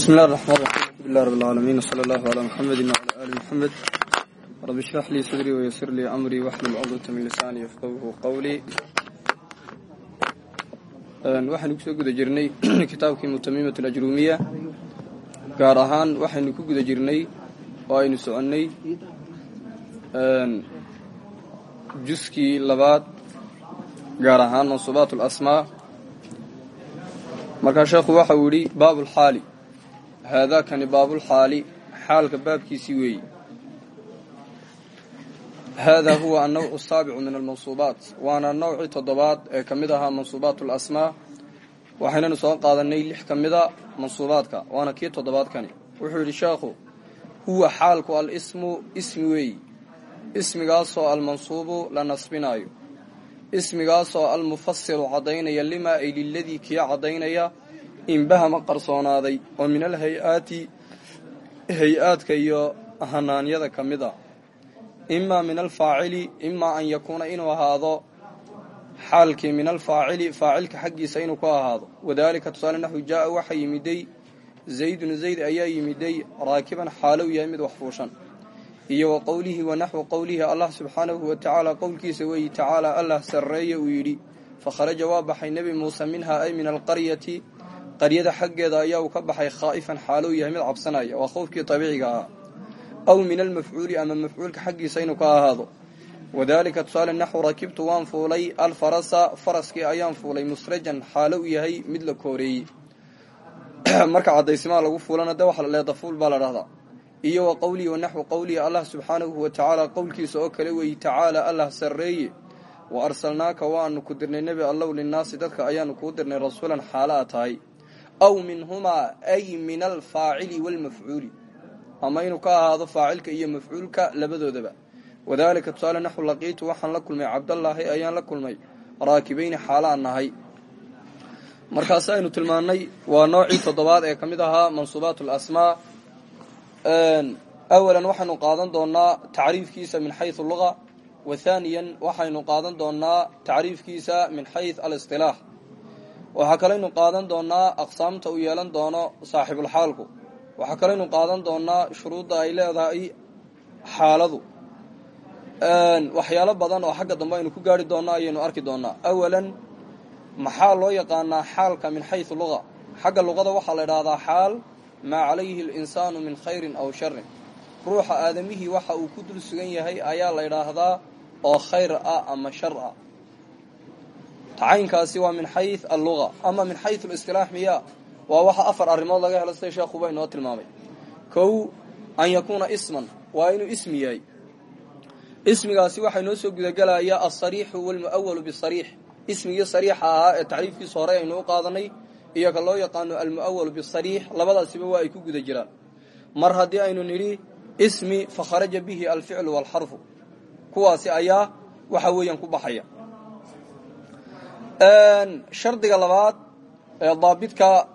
بسم الله الرحمن الرحيم الحمد لله رب العالمين وصلى الله على محمد وعلى آل محمد رب اشرح لي صدري ويسر لي أمري واحلل عقدة من لساني يفقهوا قولي waxaynu kusoo guda jirnay kitaabkii mutamimat alajruumiya gaar ahaan waxaynu ku guda jirnay oo aynu soconnay juskii labaad gaar ahaan mansuubaat alasmaa markaa sheekhu waxa uu yidhi baabulxaali haadaakani baabulxaali xaalka baabkiisii weeyi haadaa huwa annawcu asaabicu min almansuubaat waana nawcii toddobaad ee ka mid ahaa mansuubaat alasmaa waxaynanu soo qaadanay lix ka mida mansuubaadka waana kii toddobaadkani wuxuu yidhi sheekhu huwa xaalku alismu ismi weeyi ismigaasoo almansuubu la nasbinaayo ismigaasoo almufasiru caddaynaya limaa ay liladii kii caddaynaya inbahama qarsoonaaday oo min alhay-aati hay'aadka iyo hanaanyada ka mid a. Imaa min alfaacili imaa an yakuuna inuu ahaado xaalkii min alfaacili faacilka xaggiisa inuu ku ahaado. Wadaalika tusaale naxu jaaa waxaa yimiday zaydun zayd ayaa yimiday raakiban xaalow yahay mid wax fuushan. Iyo wa qowlihi wa naxwu qowlihi allah subxaanahu wa tacaala qowlkiisa weeyi tacaala allah sarreeye uu yidhi fakharaja waa baxay nebi muuse minhaa ay min alqaryati qaryada xaggeeda ayaa uu ka baxay khaa'ifan xaalow yahay mid cabsanaya. Waa khowfkii tabiiciga ahaa aw min almafcuuli ama mafcuulka xaggiisa inuu ka ahaado. Wadaalika tusaale naxwu rakibtu waan fuulay. Alfarasa faraskii ayaan fuulay. Musrajan xaalo u yahay mid la kooreeyey. Marka cadaysimaa lagu fuulana de waxa leedafuul baa la dhahdaa iyo wa qowlihi wa naxwu qowlihi allah subxaanahu wa tacaala qowlkiisa oo kale weeyi tacaala allah sarreeye wa arsalnaaka waanu ku dirnay nebi allow linnaasi dadka ayaanu kuu dirnay rasuulan xaala a tahay aw minhumaa ay min alfaacili waalmafcuuli ama inuu ka ahaado faacilka iyo mafcuulka labadoodaba wadaalika tusaale naxu laqiitu waxaan la kulmay cabdallaahi ayaan la kulmay raakibayni xaalaan nahay markaas aynu tilmaannay waa noocii toddobaad ee ka mid ahaa mansuubaat alasmaa awalan waxaynu qaadan doonnaa tacriifkiisa min xayu luga wa haaniyan waxaynu qaadan doonnaa tacriifkiisa min xayu alistilaax waxaa kalaynu qaadan doonnaa aqsaamta uu yeelan doono saaxibulxaalku waxaa kalaynu qaadan doonnaa shuruudda ay leedahay xaaladu. Waxyaalo badan oo xagga dambe aynu ku gaari doonno ayaynu arki doonnaa awalan maxaa loo yaqaanaa xaalka min xayu luga xagga luqada waxaa la idhaahdaa xaal maa calayhi alinsaanu min khayrin aw sharin ruuxa aadamihii waxa uu ku dul sugan yahay ayaa la idhaahdaa oo khayr ah ama shar ah tacaynkaasi waa min xayu alluga ama min xayu listilaax miya. Waa waxa afar arrimood laga helo sida sheekhuba inoo tilmaamay. Kow an yakuuna isman waa inuu ismi yahay. Ismigaasi waxaa inoo soo gudagelaya alsariixu walmu'awalu bisariix ismigii sariixa ahaa ee tacriifkiisa hore aynu u qaadanay iyo ka loo yaqaano almu'awalu bisariix labadaasiba waa ay ku guda jiraan. Mar haddii aynu nidhi ismi fakharaja bihi alficlu waalxarfu kuwaasi ayaa waxa weeyaan ku baxaya shardiga labaad ee daabidka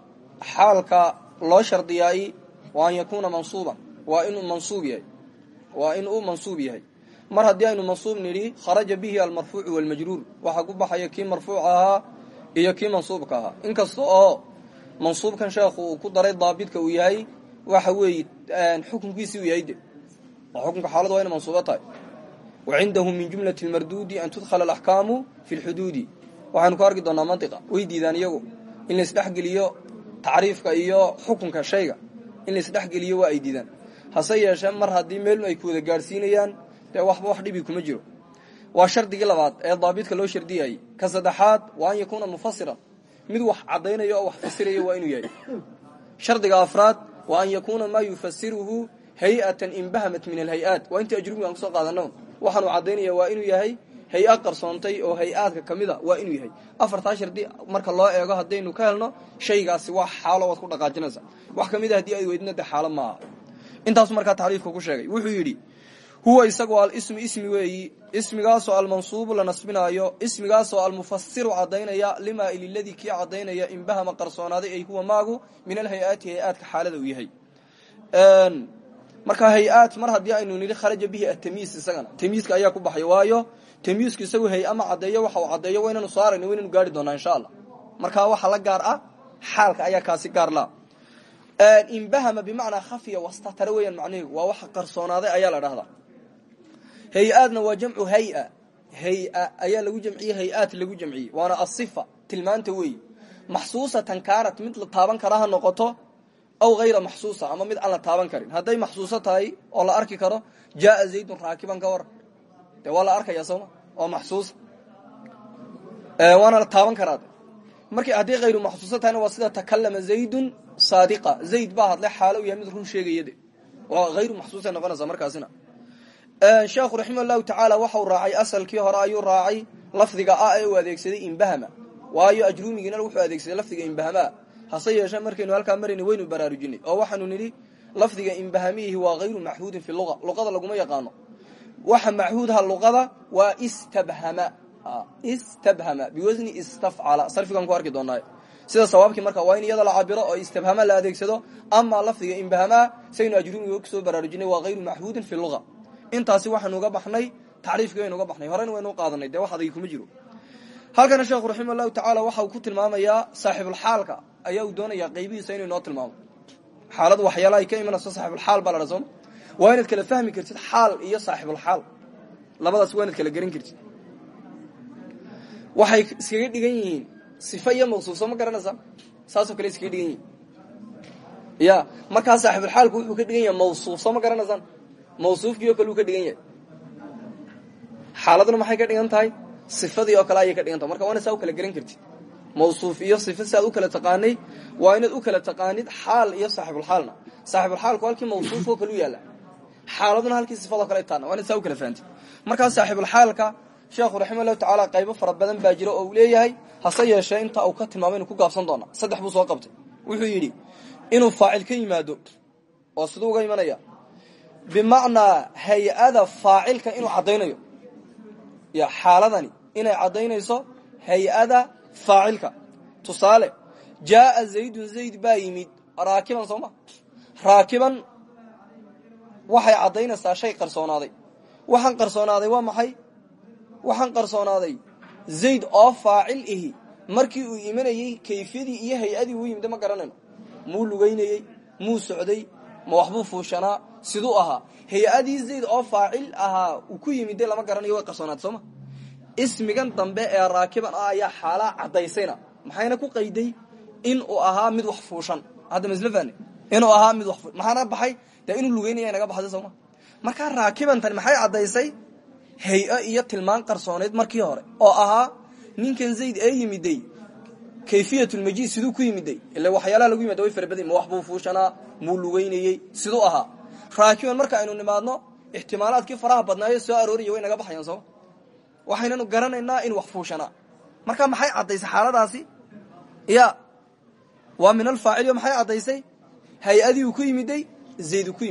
xaalka loo shardiyaay waa an yakuuna mansuuban waa inuu mansuub yahay. Waa in uu mansuub yahay. Mar haddii aynu mansuub nidhi kharaja bihi almarfuucu waalmajruur waxaa ku baxaya kii marfuuc ahaa iyo kii mansuubka ahaa. Inkasta oo mansuubkan sheekhu ku daray daabidka uu yahay waxa weeye xukunkiisii uu yahay de. Xukunka xaaladu waa ina mansuubo wa cindahu min jumlati lmarduudi an tudkhala alaxkaamu fi lxuduudi waxaynu ku arki doonaa mantiqa way diidaan iyagu. In laisdhexgeliyo tacriifka iyo xukunka shayga in laisdhexgeliyo waa ay diidaan. Hase yeeshee mar haddii meel ay ku wada gaadhsiinayaan dee waxba wax dhibi kuma jiro. Waa shardigii labaad ee daabidka loo shardiyayey ka saddexaad waa an yakuuna mufasiran mid wax caddaynaya oo wax fasiraya waa inuu yahay. Shardiga afraad waa an yakuuna maa yufasiruhu hay'atan inbahamat min alhay-aat. Waa intii ajrubiga aan ku soo qaadano waxaanu caddaynaya waa inuu yahay hay'a qarsoontay oo hay'aadka ka waa inuu yahay. Afartaa shardi marka loo eego haddaynu ka helno shaygaasi waa xaalo waad ku dhaqaajinaysa wax ka mid a haddii ay weydina dee xaalo maaha intaasu markaa tacriifka ku sheegay wuxuu yidhi huwa isagu alismu ismi weeyi ismigaasoo almansuubu la nasbinaayo ismigaasoo almufasiru caddaynaya limaa ililadii kii caddaynaya inbahama qarsoonaaday ay huwa maagu min alhay-aati hay'aadka xaalada uu yahay. Marka hay'aad mar haddii aynu nidhi kharaja bihi atamiis isagana tamiiska ayaa ku baxay waayo tamiisku isagu hay ama caddeeyo waxa uu caddeeyo waynanu soo aragna waynanu gaari doonaa insha allah. Markaa waxa la gaar ah xaalka ayaa kaasi gaar la. Inbahama bimacnaa khafiya wastatara weeyaan macnaheegu waa waxa qarsoonaaday ayaa la dhahdaa hay'aadna waa jamcu hay'a. Hay'a ayaa lagu jamciyey hay'aat lagu jamciyey. Waana asifa tilmaanta weeyi maxsuusatan kaanat mid la taaban kara ha noqoto aw hayra maxsuusa ama mid aan la taaban karin. Hadday maxsuuso tahay oo la arki karo jaaa zaydun raakiban ka waran dee waa la arkaya sooma oo maxsuusa waana la taaban karaa markii haddii hayru maxsuuso tahayna waa sida takalama zaydun saadiqa. Zayd baa hadlay xaalo yahay mid run sheegayade. Waa hayru maxsuusay noqonaysaa markaasina. Sheekhu raximah llahu tacaala waxau asalkii hore ayuu raacay lafdiga a ee uu adeegsaday imbahama. Waayo ajrumigiina wuxuu adeegsaday lafdiga imbahamaa hase yeeshee markaynu halkaa marayna waynu baraarujinay oo waxaanu nidhi lafdiga imbahamiihi waa hayru maxhuudin fi luga. Luqada laguma yaqaano waxa maxhuudha luqada waa istabhama. Istabhama. Biwasni istafcala sarfigan ku arki doonaa sida sawaabkii marka waa in iyada la cabiro oo istabhama la adeegsado ama lafdiga imbahamaa saynu ajrumiga ku soo baraarujinay waa hayru maxhuudin fi luga intaasi waxaanu uga baxnay tacriifkii waynu uga baxnay. Horena waynu qaadanay dee wax adagi kuma jiro. Halkana sheekhu raxima allahu waxa uu ku tilmaamayaa saaxibulxaalka ayaa uu doonayaa qaybihiisa inuu inoo tilmaamo. Xaaladu waxyaala ay ka imanayso saaxibulxaal baa la dha sooma waa inaad kala fahmi kartid xaal iyo saaxibulxaal labadaas waa inaad kala geran kartid. Waxay iskaga dhigan yihiin sifa iyo mawsuufso ma garanaysaa saasoo kale iskaga dhigan yihiin. Ya markaa saaxibulxaalku wuxuu ka dhigan yahay mawsuufso ma garanaysaan? Mawsuufkii oo kale uu ka dhigan yahay. Xaaladuna maxay ka dhigan tahay? Sifadii oo kale ayay ka dhigan tahay. Marka waa ina saa u kala geran kartid. Mawsuuf iyo sifa si u kala taqaanay waa inaad u kala taqaanid xaal iyo saaxibulxaalna saaxibulxaalku halkii mawsuuf oo kale u xaaladuna halkii sifadoo kale taana waa inaad saa u kala fahantid markaa sheekhu raxima allahu tacaala qaybo fara badan baa jira oo leeyahay hase yeeshee inta uu ka tilmaamay inu ku gaabsan doona saddex buu soo qabtay. Wuxuu yidhi inuu faacil ka yimaado oo siduu uga imanaya bimacnaa hay'ada faacilka inuu caddaynayo. Ya xaaladani inay caddaynayso hay'ada faacilka. Tusaale jaaa zaydun zayd baa yimid raakiban soo ma? Raakiban waxay caddaynaysaa shay qarsoonaaday. Waxaan qarsoonaaday waa maxay? Waxaan qarsoonaaday zayd oo faacil ihi. Markii uu imanayey kayfiyadii iyo hay'adii uu yimid ma garanayno. Muu lugaynayey muu socday ma waxbuu fuushanaa siduu ahaa. Hay'adii zayd oo faacil ahaa uu ku yimid de lama garanayo way qarsoonaad sooma ismigan dambe ee raakiban ah ayaa xaalaa caddaysayna maxayna ku qayday in uu ahaa mid wax fuushan? Hadda fahne inuu ahaa mid wax maxaana baxay dee inuu lugeynaya naga baxday sooma. Markaa raakibantani maxay caddaysay? Hay'o iyo tilmaan qarsooneyd markii hore oo ahaa ninkan zayd ee yimiday. Kayfiyatulmajiid siduu ku yimiday. Ila waxyaalaha lagu yimada way farabaday ma wax buu fuushanaa muu lugeynayey siduu raakiban marka aynu nimaadno ixtimaalaadkii faraha badnaayo soo arooraya way naga baxayaan sooma. Waxaynanu garanaynaa in wax fuushanaa. Marka maxay caddaysay xaaladaasi? Ya waa min alfaacil maxay caddaysay? Hay'adii ku yimiday zayd ku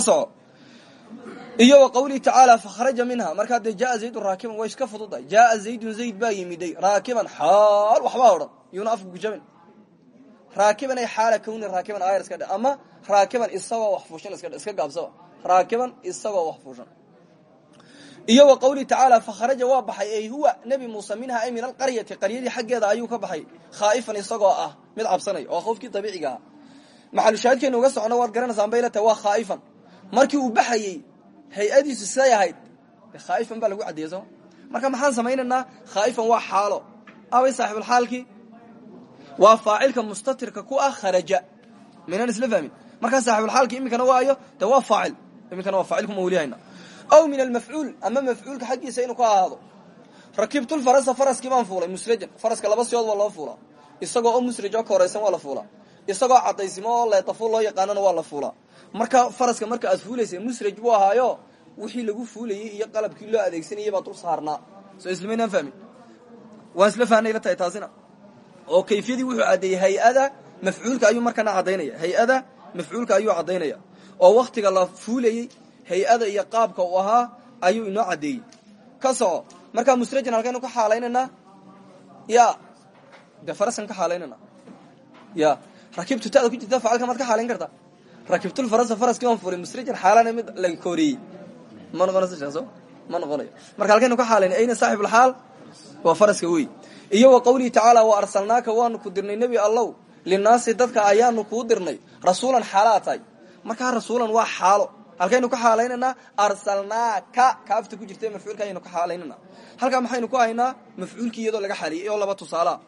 soco iyo wa qawlihi tacaala minha. Markaa dee jaaa zaydun raakiban way iska fududahay jaaa zaydun zayd baa yimiday. Raakiban xaal waxbaa odhan. Iyuna afka kujaban raakiban ay xaala kawni raakiban ayar iska dhe ama raakiban isagoo wax fuushan iska iska gaabsaba raakiban isagoo wax fuushan. Iyo wa qawlihi tacaala fakharaja waa ay huwa nebi muuse minha ay min alqaryati qaryadii xaggeeda ayuu ka baxay. Khaa'ifan isagoo ah mid cabsanay oo khawfkii dabiiciga ah maxalushaahidkeena uga socno waad garanaysaan bay la tahay waa khaa'ifan markii uu baxayey hay'adiisu siday baa lagu caddeeyey sooma marka maxaan samaynaynaa khaa'ifan waa xaalo. Abay saaxibulxaalkii waa faacilka mustatirka ku ah kharaja. Maynaan isla fahmin. Markaa saaxibulxaalki iminkana waayo de waa faacil. Iminkana waa faacil kuma aw min almafcuul ama mafcuulka xaggiisa inuu ka ahaado. Rakibtulfarasa faraskii baan fuulay musrajan faraska laba siyood waa loo fuulaa. Isagoo oo musraj oo waa la fuulaa isagoo cadaysimo oo leetafuul loo yaqaanana waa la fuulaa marka faraska marka aad fuulaysa musraj buu ahaayo wixii lagu fuulayey iyo qalabkii loo adeegsanayay baa dul saarnaa. Soo islamaynaan fahmin? Waan isla fahnay la tahay oo kayfiyadii wuxuu caddeeyey hay'ada mafcuulka ayuu markana caddaynaya. Hay'ada mafcuulka ayuu caddaynaya. Oo waktiga la fuulayey hay'ada iyo qaabka uu ahaa ayuu inoo caddeeyey ka soco markaa musrajan halkaynu ka ya de faraskan ka xaalaynana? Ya rakibtu tada ku jirta facalka maad ka xaalayn kartaa rakibtulfarasa faraskii baan fuulay musrajan xaalana mid la kooriyey ma noqonayso sheekso ma noqonayo marka halkaynu ka xaalayna ayna saaxibulxaal waa faraska wey iyo wa qawlihi tacaala wa arsalnaaka waanu ku dirnay nebi allow linaasi dadka ayaanu kuu dirnay rasuulan xaalaa tahay markaa rasuulan waa xaalo halkaynu ka xaalaynanaa arsalnaaka kaafta ku jirta mafcuulka ayaynu ka xaalaynana halkaa maxaynu ku haynaa mafcuulkii laga xaaliyey laba tusaala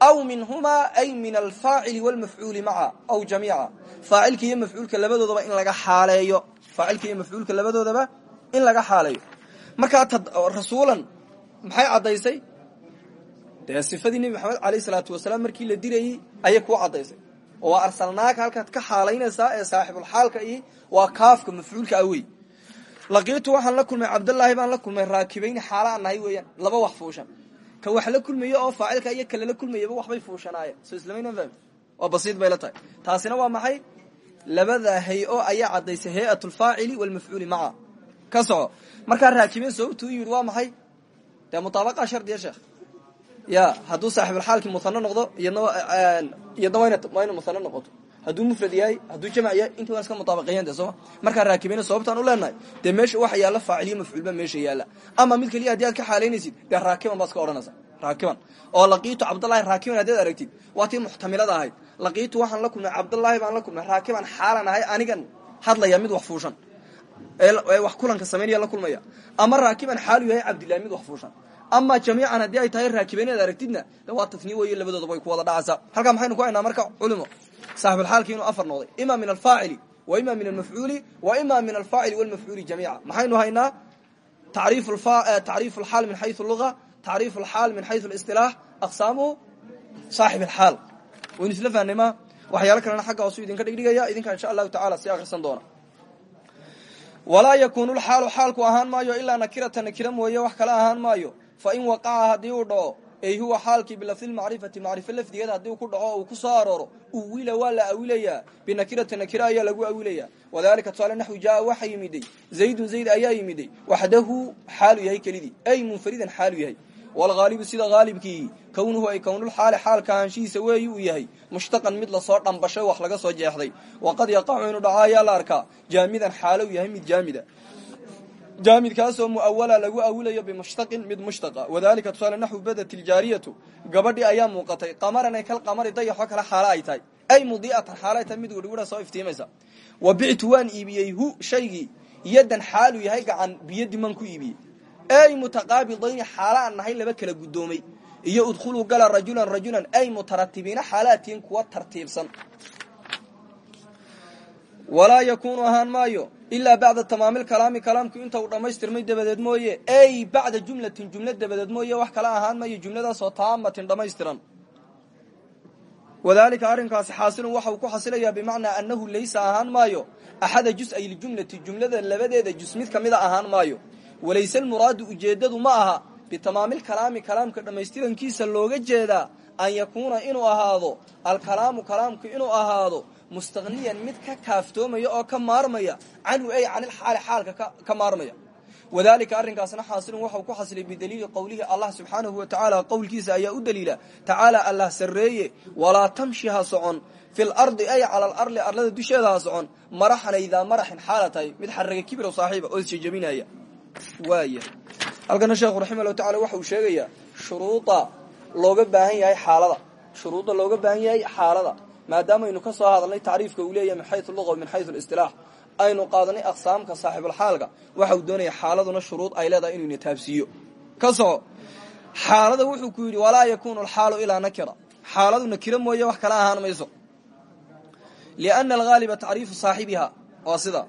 aw minhumaa ay min alfaacili wlmafcuuli maca aw jamiica faacilka iyo mafcuulka labadoodaba in laga xaaleeyo. Faacilka iyo mafcuulka labadoodaba in laga xaaleeyo. Markaa rasuulan maxay caddaysay? Dee sifadii maxamed alayh salaatu wasalaam markii la dirayey ayay kuu caddaysay. Oo waa arsalnaaka ka xaalaynaysaa ee saaxibulxaalka iyo waa kaafka mafcuulka ah wey laqiitu waxaan la kulmay cabdallaahi baan la kulmay raakibayni xaala weeyaan laba wax fuushan ka wax la kulmaya oo faacilka iyo kale la kulmayaba waxbay fuushanaayeen soo islamayna fahmi waa basiid bay la tahay. Taasina waa maxay? Labada hay'o ayaa caddaysay hay'at lfaacili walmafcuuli maca. Ka soco. Markaa raakibayn sababtu u yidhi waa maxay? Dee mutaabaqa shardiya sheekh. Ya hadduu saaxibulxaalkii muhano noqdo iyadna iyadna waa ina muhano noqoto hadduu mufrad yahay hadduu jamc yahay intii waan iska mutaabaqeeyeen de sooma markaa raakibayna sababtaan u leenahay. Dee meesha waxa yaalla faaciliyo mafcuulba meesha yaalla. Ama mid keliya haddii aad ka xaalaynaysid dee raakiban baad iska odhanaysa raakiban oo laqiitu cabdallahi raakiban haddaad aragtid waa tii muxtamilada ahayd. Laqiitu waxaan la kulmay cabdallaahi baan la kulmay raakiban xaalan ahay anigan. Hadlaya mid wax fuushan. Wax kulanka samaynaya la kulmaya. Ama raakiban xaalu yahay cabdillahi mid wax fuushan. Ama jamiican haddii ay tahay raakibayn inaad aragtidna waa tafniye weeye labadoodaba way ku wada dhacaysaa. Halkaa maxaynu ku haynaa marka culimo saaxibulxaalki inuu afar noqday. Ima min alfaacili wa ima min almafcuuli wa ima min alfaacili walmafcuuli jamiica. Maxaynu haynaa? Tacriifu alxaal min xayu luga tacriifu alxaal min xayu lisilaax aqsaamuhu saaxib alxaal waynu isla fahnay ma? Waxyaalo kalena xagga hoosu idinka dhigdhigaya idinka insha allahu tacala sii akrisan doona. Walaa yakuunu lxaalu xaalku ahaan maayo ilaa nakirata nakira mooye wax kale ahaan maayo. Fain waqaca haddii uu dhaco ey huwa xaalkii bilafdi lmacrifati macrifo lafdigeed haddii ku dhaco uu ku soo arooro uwila waa la awilayaa. Binakirati nakira ayaa lagu awilayaa. Wadalika tusaale naxwi jaa waxa yimiday. Zaydun zayd ayaa yimiday. Waxdahu xaalu yahay kelidii. Ay munfaridan xaalu yahay. Wlhaalibu sida haalibkii kownuhu ay kownulxaali xaalka ahaanshihiisa weeyi uu yahay. Mushtaqan mid la soo dhambashay wax laga soo jeexday. Waqad yaqacu inuu dhaco ayaa la arkaa. Jaamidan xaalow yahay mid jaamida jaamidkaasoo muawala lagu awilayo bimushtaqin mid mushtaqa. Wadalika tusaale naxwu badat iljaariyatu gabadhii ayaa muuqatay qamaran ay kal qamari dayaxo kale xaalo ay tahay. Ay mudiicatan xaalo ay tahay mid wirwira soo iftiimaysa. Wa bictu waan iibiyey hu shaygii. Yadan xaalu yahay gacan biyadi man ku iibiyey. Ay mutaqaabilayni xaala aan nahay laba kala guddoomay. Iyo udkhuluu gala rajulan rajulan. Ay mutaratibiina xaalaatihin kuwa tartiibsan walaa yakuunu ahaan maayo ilaa bacda tamaamil kalaami kalaamku inta uu dhammaystirmay dabadeed mooye. Ay bacda jumlatin jumla dabadeed mooye wax kala ahaan maayo jumladaasoo taamatin dhammaystiran. Wadalika arrinkaasi xaasilun waxa uu ku xasilayaa bimacnaa annahu laysa ahaan maayo. Axada jus-ay ljumlati jumlada labadeeda jus mid kamida ahaan maayo. Walayse almuraadu ujeeddadu ma aha bitamaamil kalaami kalaamka dhammaystirankiisa looga jeedaa an yakuuna inuu ahaado alkalaamu kalaamku inuu ahaado mustaqniyan mid ka kaaftoomaya oo ka maarmaya canhu ay canilxaali xaalka ka maarmaya wadalika arrinkaasna xaasilun waxau ku xasilay bidaliili qowlihi allah subxaanahu wa tacaala qowlkiisa ayaa u daliila tacaala allah sarreeye walaa tamshi ha socon fi lardi ay cala alarli arlada dusheeda ha socon maraxana idaa maraxin xaala tahay mid xaraga kibiro saaxiiba oo isjejabinaya waaya halkana sheekhu raxima llahu tacala waxa uu sheegayaa shuruuda looga baahan yahay xaalada shuruudda looga baahan yahay xaalada maadaamaaynu ka soo hadalnay tacriifka uu leeyahay min xayu luga min xayu listilaax aynu qaadanay aqsaamka saaxibulxaalka waxa uu doonaya xaaladuna shuruud ay leedahay inuu nataabsiiyo ka soco xaalada wuxuu ku yidhi walaa yakuunu alxaalu ilaa nakira. Xaaladu nakiro mooye wax kala ahaan mayso. Liana alghaaliba tacriifu saaxibiha waa sida.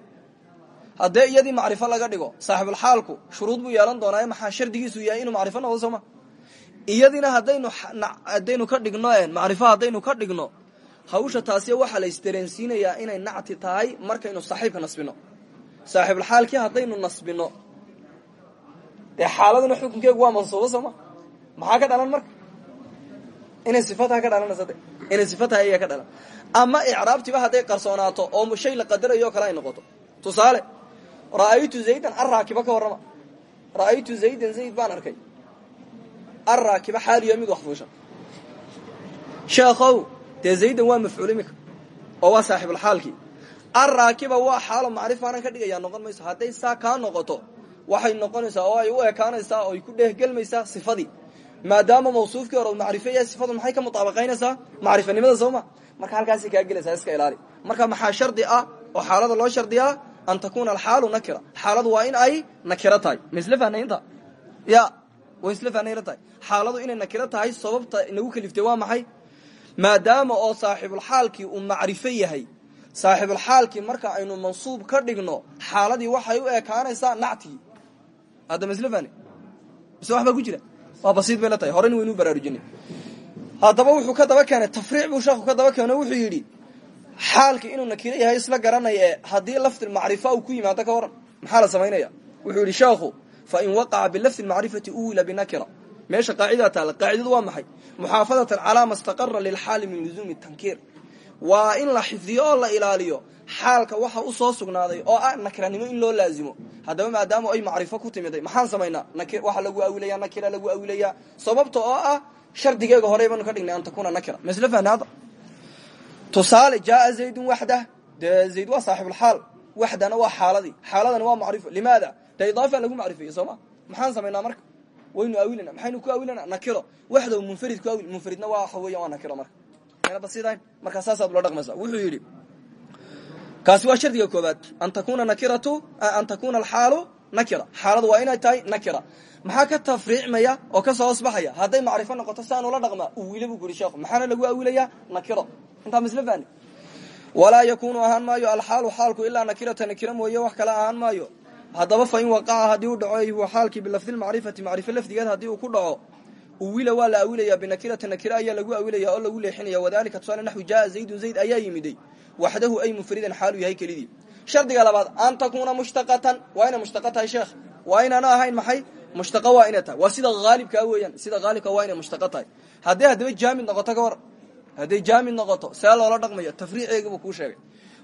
Haddee iyadii macrifo laga dhigo saaxibulxaalku shuruud buu yeelan doonaa maxaa shardigiisu yahay inuu macrifo noqdo sooma iyadiina ka dhigno macrifo haddaynu ka dhigno hawsha taasiya waxaa la isdareensiinayaa inay nacti tahay markaynu saaxiibka nasbino. Saaxiibulxaalkii haddaynu nasbino. Dee xaaladuna xukunkeegu waa mansuubo sooma maxaa ka dhalan marka? Inay sifataha ka dhalanaysa de inay sifataha ayaa ka dhalan. Ama icraabtiba hadday qarsoonaato oo shay la qadarayo o kale ay noqoto. Tusaale ra'aytu zaydan arraakiba ka warrama. Ra'aytu zaydan zayd baan arkay. Arraakiba xaaliyo mid wax fuushan sheekhow dee zaydan waa mafcuul iminka oo waa saaxibulxaalkii arraakiba waa xaalo macrifaanan ka dhigayaa noqon mayso. Hadday saa kaa noqoto waxay noqonaysaa oo ay u ekaanaysaa oo ay ku dhehgelmaysaa sifadii. Maadaama mawsuufkii hore macrifo yahay sifadu maxay ka mutaabaqaynaysaa? Macrifanimada soo ma? Marka halkaasay kaa gelaysaa iska ilaali. Marka maxaa shardi ah oo xaalada loo shardiyaa an takuna alxaalu nakira. Xaaladu waa in ay nakiro tahay. Ya way xaaladu inay nakiro tahay sababta inagu kaliftay waa maxay maadaama oo saaxibulxaalkii uu macrifo yahay. Saaxibulxaalkii marka aynu mansuub ka dhigno xaaladii waxay u ekaanaysaa isla fahna mise waxbaa ku jira. Waa basiid bay la tahay. Horena waynuu baraarujinay haddaba wuxuu ka daba keenay tafriic buu sheekhu ka daba keeno wuxuu yidhi xaalkii inuu nakiro yahay isla garanaya ee haddii macrifa uu ku yimaado ka waran. Maxaa la samaynaya wuxuu yidhi sheekhu fain waqaca bilafdi macrifati uwila binakira meesha qaacidaa taala qaacidadu waa maxay? Muxaafadatan calaa ma staqara lilxaali min luzuumi tankiir. Waa in la xifdiyo oo la ilaaliyo xaalka waxa u soo sugnaaday oo ah nakiranimo in loo laazimo. Haddaba maadaama ay macrifo ku timiday maxaan samaynaa waxa lagu awilaya nakira lagu awilayaa sababta oo ah shardigeega horey baanu ka dhignay an takuna nakira. Masl fahna hadda tusaale jaaa zaydun waxdah dee zayd waa saaxibulxaal waxdana waa xaaladii. Xaaladana waa macrifo. Limaada? Dee idaafa lagu macrifeeye soo ma? Maxaan samaynaa marka waynu awilana maxaynu ku awilana nakiro. Waxdow munfarid ku awil munfaridna waa waxa weya nakiro marka. Basidayn markaa saasaad ula dhaqmaysa wuxuu yidhi kaasi waa shardiga koobaad an takuna nakiratu an takuna alxaalu nakira. Xaaladu waa inay tahay nakira. Maxaa ka tafriicmaya oo ka soo hoosbaxaya hadday macrifo noqoto si aan ula dhaqmaa uwiile buu kuri sheekhu maxaana lagu awilayaa nakiro. Intaa misla fahni walaa yakunu ahaan maayo alxaalu xaalku ilaa nakirata nakira mooye wax kale ahaan maayo haddaba fa in waqaca haddii u dhaco huwa xaalkii bilafdi lmacrifati macrifo lafdigeed haddii uu ku dhaco uwila waa la awilaya binakirati nakira ayaa lagu awilaya oo lagu leexinaya wadalika tusaale naxwi jaa zaydun zayd ayaa yimiday waxdahu ay munfaridan xaalu yahay kelidii. Shardiga labaad an takuna mushtaqatan waa inay mushtaqa tahay sheekh waa inaana ahayn maxay? Mushtaqa waa inay tahay. Sida haalibkaa weeyaan sida haalibka waa inay mushtaqa tahay. Haddaba jaamid noqoto ka war jaamid noqoto see loola dhaqmayo tafriiceega buu kuu sheegay.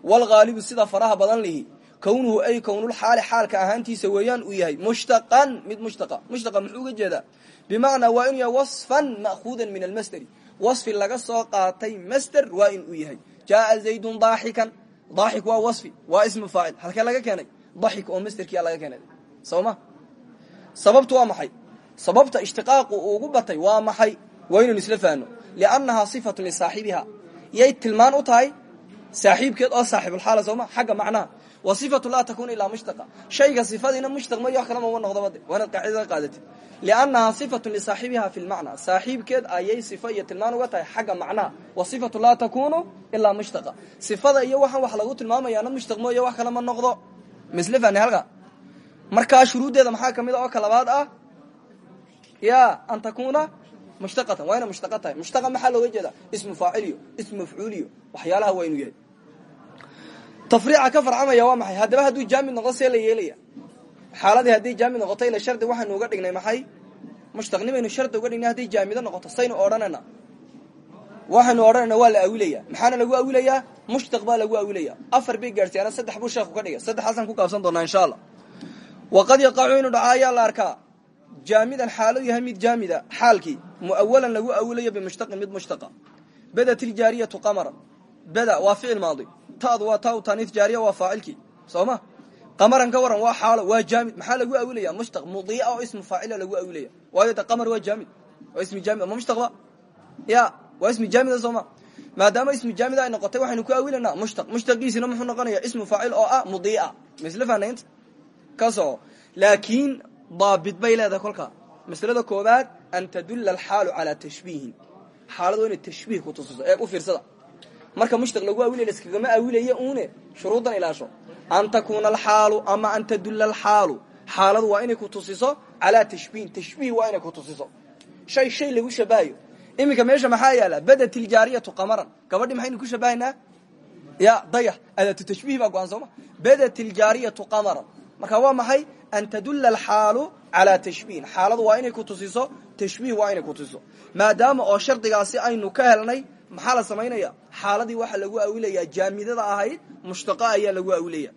Walghaalibu sida faraha badan lihi kownuhu ay kownulxaali xaalka ahaantiisa weeyaan uu yahay mushtaqan mid mushtaqa. Mushtaqa muxuu uga jeedaa? Bimacnaa waa inuu yahay wasfan ma'khuudan min almasderi wasfi laga soo qaatay masder waa in uu yahay. Jaaa zaydun daaxikan. Daaxik waa wasfi waa ismu faacil halkee laga keenay? Daxik oo masderkiyaa laga keenay. Soo ma? Sababtu waa maxay? Sababta ishtiqaaqu ugu batay waa maxay? Waa inaynu isla fahno liannahaa sifatun lisaaxibiha yay tilmaan u tahay saaxiibkeed oo saaxibulxaala sooma xagga macnaha wa sifatu laa takuna ilaa mushtaqa shayga sifadiina mushtaq mayo wax kale mama noqdaba de waa inaad qaacidada qaadatid liannahaa sifatun lisaaxibiha fi lmacnaa saaxiibkeed ayay sifo iyo tilmaan uga tahay xagga macnaha wa sifatu laa takunu ilaa mushtaqa sifada iyo waxaan wax lagu tilmaamayaana mushtaq mooyo wax kale ma noqdo misle maxaa ka a oo ka labaad ah ya an takuna mushtaqatan waa ina mushtaqa tahay mushtaqa maxaa looga jeedaa ismu faaciliyo ismu mafcuuliyo yahay tafriica ka farcamaya waa maxay? Haddaba hadduu jaamid noqdo see la yeelaya. Xaaladii haddii jaamid noqoto ila shardi waxaynu uga dhignay maxay? Mushtaqnimaynu shardi uga dhignay hadday jaamido noqoto saynu odhanayna waxaynu odhanayna waa la awilaya maxaana lagu awilayaa? Mushtaq baa lagu awilaya afar bay gaadhsiyaana saddex buu sheekhu ka dhigay. Saddexaasaan ku gaabsan doonaa insha allah waqad yaqacu inuu dhaca ayaa la arkaa. Jaamidan xaalo yahay mid jaamida xaalkii muawalan lagu awilayo bimushtaqin bada waa ficil maadi. Taadu waa taa taaniif jaariya waa faacilkii soo ma qamaran ka waran waa xaalo waa jaamid. Maxaa lagu awilaya mushtaq mudiica oo ismu faacila lagu awilaya waayo de qamar waa jaamid. Waa ismi jaamid ama mushtaqba ya waa ismi jaamida sooma. Maadaama ismi jaamida ay noqotay waxaynu ku awilanaa mushtaq. Mushtaqiisina muxuu noqonaya ismu faacil oo ah mudiica misle fahnaynta ka soco laakiin daabit bay leedahay kolkaa maslada koobaad an tadulla alxaalu calaa tashbiihin. Xaaladu waa inay tashbiih ku tusiso ee u fiirsada marka mushtaq lagu awilaya iskagama awilayo uune? Shuruuddan ilaasho an takuuna alxaalu ama an tadulla alxaalu. Xaaladu waa inay ku tusiso calaa tashbiihin tashbiih waa inay ku tusiso. Shay shay lagu shabahayo iminka meesha maxaa yaalla badat iljaariyatu qamaran. Gabadhi maxaynu ku shabahaynaa ya dayax adaatu tashbiih baa go-an sooma badat iljaariyatu qamaran. Marka waa maxay? An tadulla alxaalu calaa tashbiihin xaaladu waa inay ku tusiso. Tashbiih waa inay ku tusiso. Maadaama oo shardigaasi aynu ka helnay maxaa la samaynaya xaaladii waxaa lagu awilayaa jaamidada ahayd mushtaqa ayaa lagu awilaya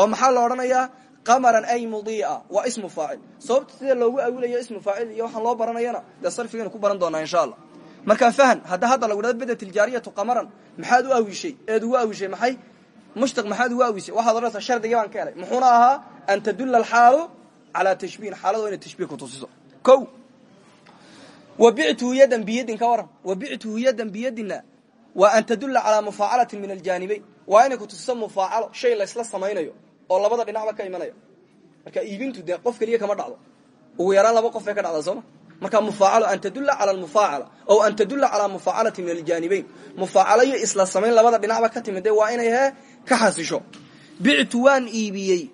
oo maxaa la odhanayaa? Qamaran ay mudiica waa ismu faacil. Sababta sida loogu awilayo ismu faacil iyo waxaan loo baranayana dee sarfigaynu ku baran doonaa insha allah markaa fahan hadda hadda lagu dhahdo badat iljaariyatu qamaran maxaad u awishay? Eed ugu awishay maxay? Mushtaq maxaad ugu awisay waxaad odhanaysaa shardigii baan ka helay. Muxuuna ahaa an tadulla alxaalu calaa tashbiihin. Xaaladu waa inay tashbiih ku tusiso. Ko wabictuhu yadan biyadin ka waran wabictuhu yadan biyadina waa an tadulla calaa mufaacalatin min aljaanibayn waa inay kutusiso mufaacalo shay laysla samaynayo oo labada dhinacba ka imanaya marka iibintu dee qof keliya kama dhacdo ugu yaraan laba qof bay ka dhacdaa sooma marka mufaacalo an tadulla cala almufaacala o an tadulla calaa mufaacalatin min aljaanibayn mufaacalo iyo isla samayn labada dhinacba ka timid dee waa inay hee ka xasisho bictu waan iibiyey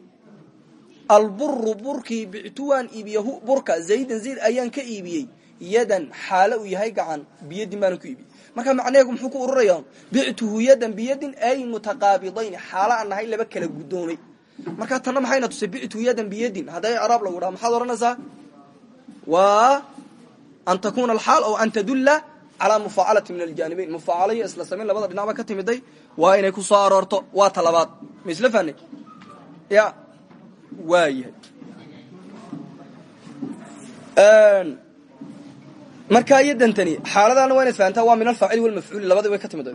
yadan xaalo uu yahay gacan biyadin baanan ku iibiyey marka macnaheegu muxuu ku ururaya bictuhu yadan biyadin ay mutaqaabidayn xaalo aan nahay laba kala guddoomay. Markaa tanna maxayna tusay bictuhu yadan biyadin? Hadday craab lagu dhaha maxaad odhanaysaa? Waa an takuna alxaal o an tadulla calaa mufaacalati min aljaanibayn mufaacalo iyo isla samayn labada dhinacba ka timiday. Waa inay ku soo aroorto. Waa talabaad. Ma isla fahnay ya waa markaa yadantani xaaladana waa inaad waa min alfaacili walmafcuuli labadii way ka timid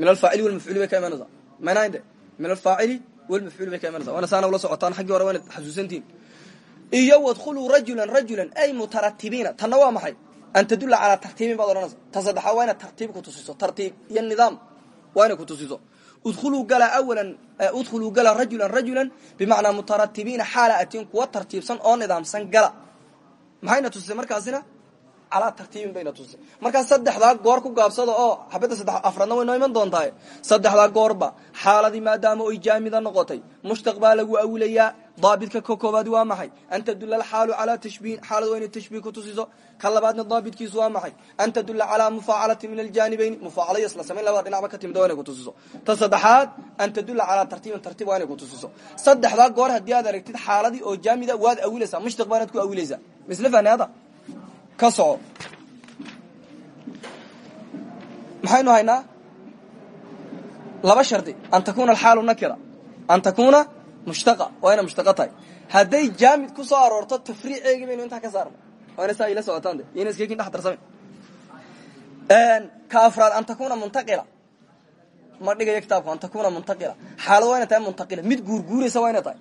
min alfaacili walmafcuuli bay ka imanaysaa. Manade min alfaacili walmafcuuli bay ka imanaysa waana saana ula socotaan xaggii hore waa iyo wadkhuluu rajulan rajulan ay mutaratibiina tanna waa maxay? An tadulla calaa tartiibin baad odhanaysa ta saddexaad waa tartiib ku tusiso. Tartiib iyo nidaam waa ku tusiso. Udkhuluu gala awalan udkhuluu gala rajulan rajulan bimacnaa mutaratibiina xaala atiin kuwa tartiibsan oo nidaamsan gala. Maxayna tusisay markaasina calaa tartiibin bayna tusisay markaa saddexdaa goor ku gaabsada oo xabadda saddex afraadna way noo iman saddexdaa goorba xaaladii maadaama oy jaamida noqotay mushtaq baa lagu awilayaa daabidka ka koobaad waa maxay? An tadulla alxaalu calaa tashbiihin xaalad waa inay ku tusiso ka labaadna daabidkiisu waa maxay? An tadulla calaa mufaacalati min aljaanibayni mufaacalayo isla samayn labada dhinacba ka timid waa ku tusiso. Ta saddexaad an tadulla calaa tartiibin tartiib waa ku tusiso. Saddexdaa goor haddii aad aragtid xaaladii oo jaamida waad awilaysaa mushtaq ku awilaysaa misle fahnaada ka soco maxaynu haynaa laba shardi. An takuna alxaalu nakira. An takuna mushtaqa. Waa ina mushtaqa tahay. Hadday jaamid ku soo aroorto tafriiceegi baynu intaa ka saarna waa ina saa ila socotaan de. Iyona iskeekin dhex darsamayn ka afraad an takuna muntaqila ma dhigayo kitaabku an takuna muntaqila xaalad waa ina tahay muntaqila mid guurguuraysa waa ina tahay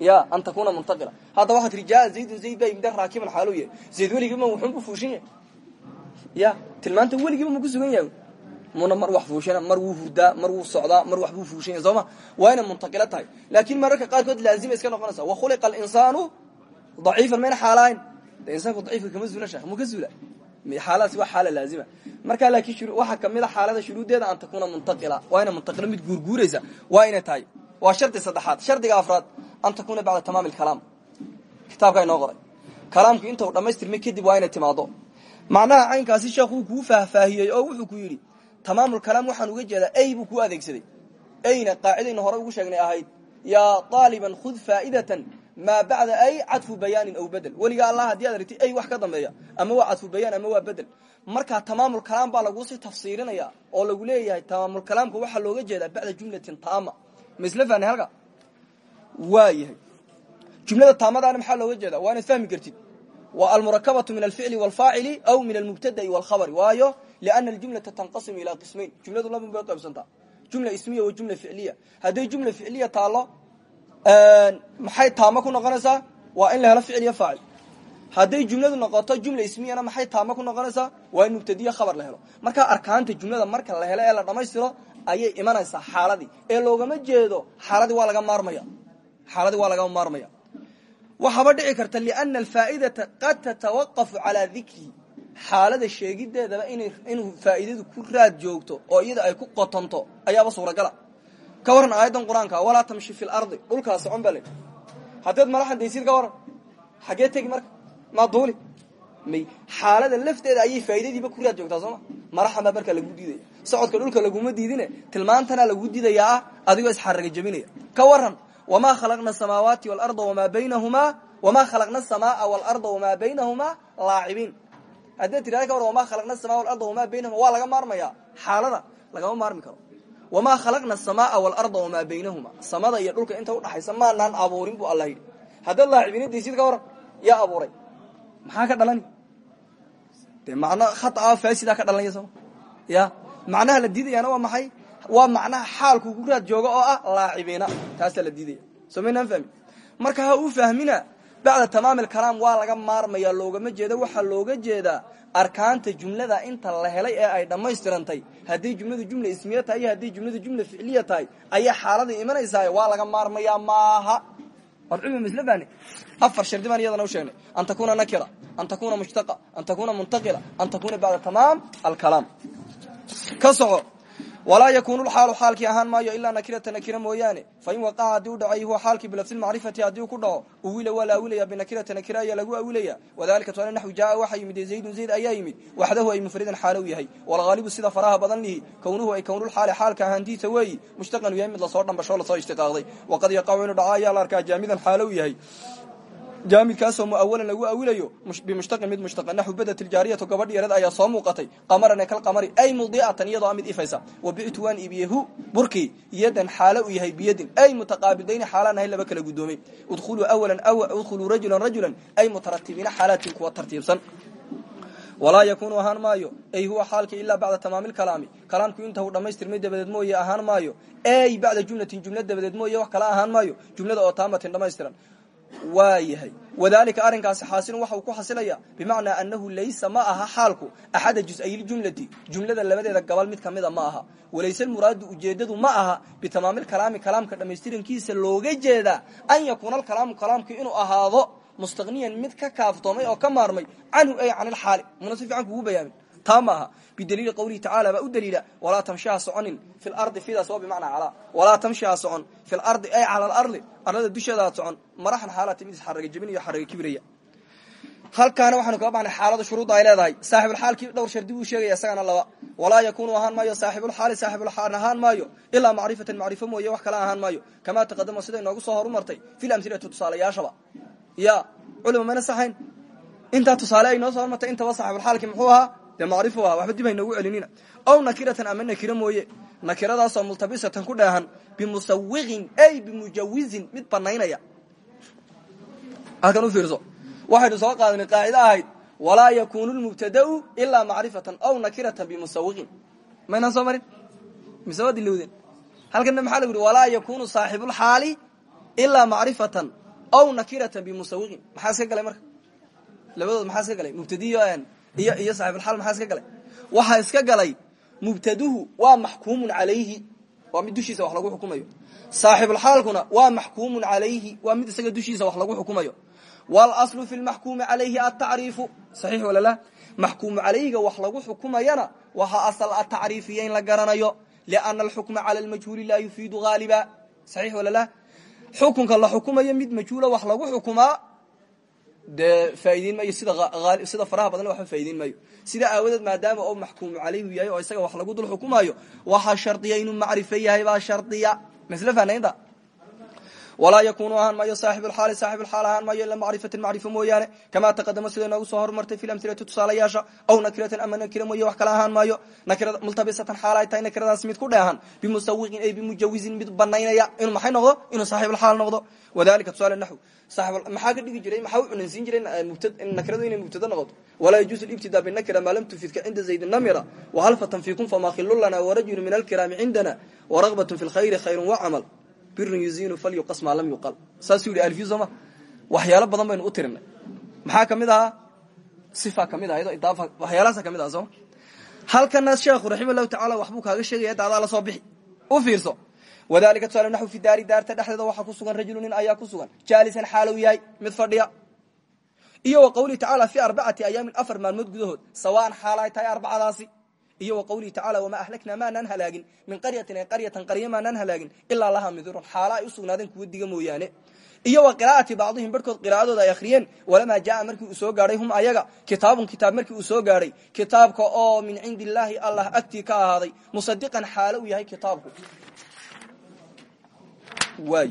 ya an takuna muntaqila hadda waxaa tiri jaa zaydun zayd baa yimid raakiban xaalu yahay zayd weligiiba wuxuunbu fuushan yahay ya tilmaanta weligiiba ma ku sugan yahay muna mar wax fuushana mar wuu hurdaa mar wuu socdaa mar wax buu fuushan yahay sooma waa inay muntaqilo tahay laakiin mararka qaarkood laazima iska noqonaysa wakhuliqa alinsaanu daciifan mayna xaalayn de insaanku daciifka kama zuula sheekh mu ka zuula xaaladaasi waa xaala laazima marka laakiin waxaa ka mid a xaalada shuruuddeeda an takuna an takuna bacda tamaami alkalaam kitaabkaa inoo qoray kalaamku inta u dhamaystirmay kadib waa inay timaado macnaha caynkaasi sheekuu kuu faahfaahiyey oo wuxuu ku yidhi tamaamulkalaam waxaan uga jeedaa ay buu kuu adeegsaday ayna qaacidayna hore ugu sheegnay ahayd yaa aaliban khud faa'idatan maa bacda ay cadfu bayaanin aw bedel weligaa allah haddii ad aragtid ay wax ka dambeeya ama waa cadfu bayaan ama waa bedel markaa tamaamulkalaam baa lagusii tafsiirinaya oo lagu leeyahay tamaamulkalaamka waxaa looga jeedaa bacda jumlatin taama ma isla fahnay halka waa yahay jumlada taamadaana maxaa looga jeeda waa inaad fahmi kartid. Waa almurakabatu min alficli walfaacili aw min almubtada'i walkhabari. Waayo liana aljumlata tanqasimu ilaa qismayn. Jumladu labun bay qaybsantaa. Jumla ismiya wa jumla ficliya hadday jumla ficliya taalo maxay taamo ku noqonaysaa? Waa in la helo ficil iyo faacil. Hadday jumladu noqoto jumla ismiyana maxay taamo ku noqonaysaa? Waa in mubtadiya khabar la helo. Markaa arkaanta jumlada marka la helo ee la dhammaystiro ayay imanaysaa xaaladii. Ee loogama jeedo xaaladii waa laga maarmaya xaaladii waa laga maarmaya. Waxaaba dhici karta liana alfaa'idata qad tatawaqafu calaa dikrihi xaalada sheegideedaba inuu faa'iidadu ku raad joogto oo iyada ay ku qotonto ayaaba suuragala. Ka waran aayaddan qur'aanka walaa tamshi fi lardi dhulkaa socon baa le haddaad malaxan daysid ka waran xaggee tegi marka. Maa duuli. May xaalada lafteeda ayay faa'iidadiiba ku raad joogtaa sooma maraxan baa markaa lagu socodka dhulka laguma diidine tilmaantana lagu diidayaa ah adigoo isxaraga jabinaya ka waran wamaa khalaqna asamaawaati waalarda wamaa baynahumaa wamaa khalaqna asamaaa waalarda wamaa baynahumaa laacibiin haddaad tirahda ka war wamaa khalaqna asamaa walarda wamaa baynahuma waa laga maarmaya. Xaalada lagama maarmi karo. wamaa khalaqna asamaaa waalarda wamaa baynahuma samada iyo dhulka inta udhaxaysa maanaan abuurin bu alla yidhi. Haddaad laacibiinadaysid ka waran yaa abuuray. Maxaa ka dhalani de macno khataa faasidaa ka dhalanaya sooma ya la diidayaana waa maxay waa macnaha xaalku ku raad jooga oo ah laacibiina taasaa la diidaya. Soo maynaan marka ha uu fahmina bacda tamaami alkalaam waa laga maarmaya loogama jeedo. Waxaa looga jeedaa arkaanta jumlada inta la helay ee ay dhammaystirantay haddii jumladu jumla ismiya tahay iyo jumladu jumla ficliya tahay ayaa xaaladii imanaysaa waa laga maarmayaa maaha. Warcumamislan afar shardi baan iyadana u sheegnay. An takuna nakira an takuna mushtaqa an takuna muntaqila an takuna bacda tamaam alkalaam. Ka soco walaa yakunu lxaalu xaalkii ahaan maayo ilaa nakirata nakira mooyaane fain waqaca haddii u dhacay huwa xaalkii bilafsi macrifati haddii u ku dhaco uwila waa la awilaya binakirata nakira ayaa lagu awilaya. Wadalika tusaale naxwi jaa waxaa yimid zaydun zayd ayaa yimid waxdahu ay mufridan xaalow yahay. Walhaalibu sida faraha badan lihi kownuhu ay kownulxaali xaalka ahaantiisa weeyi. Mushtaqan yahay mid la soo dhambasho la soo ishtiqaaqday. Waqad yaqacu inuu dhaco ayaa la arkaa jaamidan xaalow yahay jaamidkaasoo muawalan lagu awilayo bimushtaqin mid mushtaqa. Naxu badat iljaariyatu gabadh yarad ayaa soo muuqatay. Qamaran ee kal qamari ay mudiatan iyadoo a mid ifaysa. Wa bictu waan iibiyehu burkii yadan xaalo u yahay biyadin. Ay mutaqaabilayni xaalaan ahay laba kala gudoomay. Udkhuluu awalan udkhuluu rajulan rajulan ay mutaratibiina xaalaatin kuwa tartiibsan. Walaa yakunu ahaan maayo ay huwa xaalka ilaa bacda tamaami lkalaami kalaamku inta uu dhammaystirmay dabadeed mooye ahaan maayo. Ay bacda jumlatin jumla dabadeed mooye wax kala ahaan maayo. Jumlada oo taamatin dhammaystiran waa yahay wadalika arrinkaasi xaasilun waxa uu ku xasilaya bimacnaa anahu laysa ma aha xaalku axada jus-ayljumlati jumlada labadeeda gabal mid kamida ma aha. Walayse muraadu ujeedadu ma aha bitamaamilkalaami kalaamka dhammaystirankiisa looga jeedaa an yakuuna alkalaamu kalaamku inuu ahaado mustaqniyan mid ka kaaftoomay oo ka maarmay canhu ay can ilxaali muna si fiican kugu bayaamin taa ma aha bidaliili qawlihi tacala baa u daliila walaa tamshi ha soconin fi lardi fidaas waa bimacnaa calaa. Walaa tamshi ha socon fi lardi ay cala alardi arlada dusheeda ha socon maraxan xaalati mid halkaana waxaanu kaga baxnay xaalada shuruudda ay leedahay. Saaxibulxaalkii dhowr shardi buu sheegaya isagana laba. Walaa yakunu ahaan maayo saaxibulxaali saaxibulxaal ahaan maayo ilaa macrifatan macrifo mooye wax kale ahaan maayo. Kamaa taqadama sida inoogu soo horumartay fi lamhilati tusaalayaashaba ya culima mayna saxayn? Intaa tusaale ay soo hormartay intaba saaxibulxaalki muxuu ahaa dee macrifu aha waxba dib haynoogu celinina. Ow nakiratan ama nakiro mooye nakiradaasoo multabisatan ku dheehan bimusawiqin ay bimujawizin mid banaynaya halkan u fiirso. Waxaynu soo qaadanay qaacide ahayd walaa yakunu lmubtadau ilaa macrifatan aw nakiratan bimusawiqin maynaan soo marin? Mise waa dilowdeen? Halkanna maxaa lagu yihi walaa yakunu saaxibulxaali ilaa macrifatan aw nakiratan bimusawiqin maxaa iska galay marka? Labadood maxaa iska galay? Mubtadiyo iyo iyo saaxibulxaal maxaa iska galay? Waxaa iska galay mubtaduhu waa maxkuumun calayhi. Waa mid dushiisa wax lagu xukumayo. Saaxibulxaalkuna waa maxkuumun calayhi. Waa mid isaga dushiisa wax lagu xukumayo. Walaslu fi lmaxkuumi calayhi atacriifu saxiix wala la? Maxkuumu calayhiga wax lagu xukumayana waxaa asal a tacriifiya in la garanayo. Liana alxukma cala lmajhuuli laa yufiidu haaliba saxiix wala la? Xukunka la xukumayo mid majhuula wax lagu xukumaa dee faa'ideyn maayo sida sida faraha badan waxba faa'ideyn maayo. Sida aawadeed maadaama oo maxkuumu calayhu yahay oo isaga wax lagu dul xukumaayo waxaa shardiya inuu macrifo yahay baa shardiya. Masle fahnaynta walaa yakunu ahaan maayo saaxibulxaali saaxibulxaal ahaan maayo ila macrifatin macrifo mooyaane kamaa taqadama sida noogu soo horumartay fi lamhilati tusaalayaasha aw nakiratan ama nakira mooye wax kala ahaan maayo nakira multabisatan xaal ay tahay nakiradaas mid ku dheehan bimusawiqin ay bimujawizin mid banaynaya inuu maxay noqdo inuu saaxibulxaal noqdo wadalika tusaale naxw maxaa ka dhigi jiray maxaa u cunansiin jiray nakiradu inay mubtada noqoto walaa yajuusu libtidaa binakira maa lam tufidka cinda zayd namira wahalfatan fiikum famaa khilu lana warajulu min alkiraami cindana waragbatun fi lkhayri khayru wacamal birun yuziinu falyuqas maa lam yuqal. Saasuu yihi alfiyu sooma badan baynu u tirinay. Maxaa ahaa? Sifa ka mid ah idaafa waxyaalahaasa ka mid aha sooma halkana sheekhu raxima llahu tacala kaaga sheegaya daadaa la soo bixi u fiirso. Wadalika tusaale naxu fi daari daarta dhexdeeda waxaa ku sugan rajulu nin ayaa ku sugan. Jaalisan xaalow yahay mid fadhiya. Iyo wa qawlihi tacala fi arbacati ayaamin afar maalmood gudahood sawaan xaala ay iyo wa qawlihi tacala wamaa ahlaknaa maanaan halaagin min qaryatin qaryatan qarya maanaan halaagin ilaa lahaa midurun. Xaala ay u kuwa diga iyo wa qiraa'ati bacdihim barhkood ay akhriyeen. Walamaa jaaa markii uu soo gaadhay hum ayaga. Kitaabun kitaab markii uu soo gaadhay kitaabka oo min cindi allah agtii ka ahaaday. Musadiqan xaalo uu yahay kitaabku. Waay